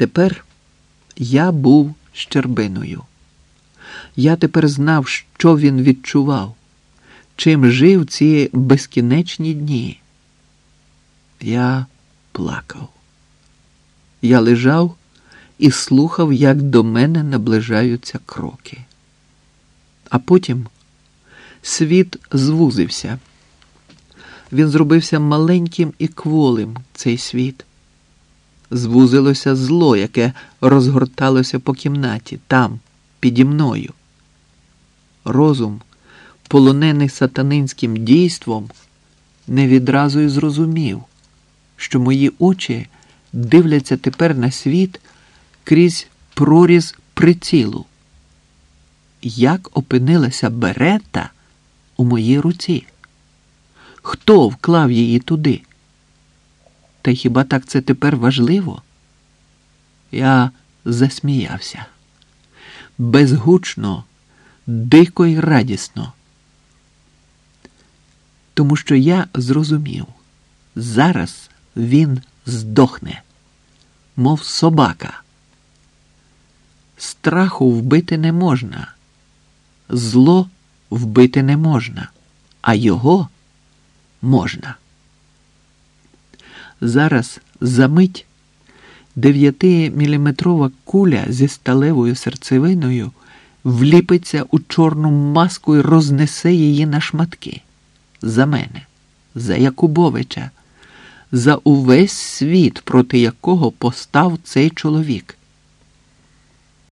Тепер я був щербиною. Я тепер знав, що він відчував, чим жив ці безкінечні дні. Я плакав. Я лежав і слухав, як до мене наближаються кроки. А потім світ звузився. Він зробився маленьким і кволим цей світ. Звузилося зло, яке розгорталося по кімнаті, там, піді мною. Розум, полонений сатанинським дійством, не відразу й зрозумів, що мої очі дивляться тепер на світ крізь проріз прицілу. Як опинилася берета у моїй руці? Хто вклав її туди? Та хіба так це тепер важливо? Я засміявся безгучно, дико й радісно. Тому що я зрозумів, зараз він здохне, мов собака. Страху вбити не можна, зло вбити не можна, а його можна. Зараз за мить дев'ятиміліметрова куля зі сталевою серцевиною вліпиться у чорну маску і рознесе її на шматки. За мене, за Якубовича, за увесь світ, проти якого постав цей чоловік.